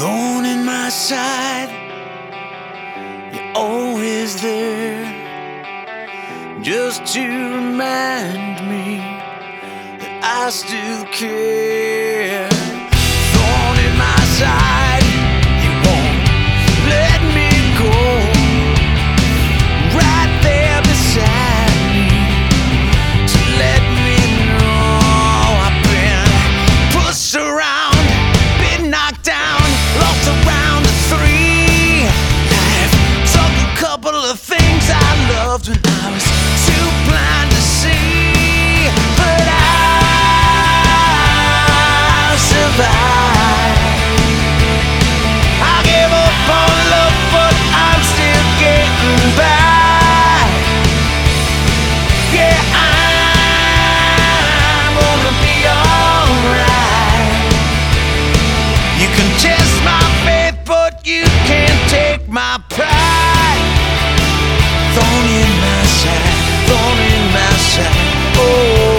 thorn in my side. You're always there just to remind me that I still care. pride Thorn in my side, thorn in my side, oh.